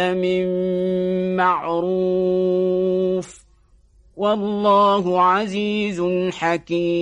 من معروف والله عزيز حكيم.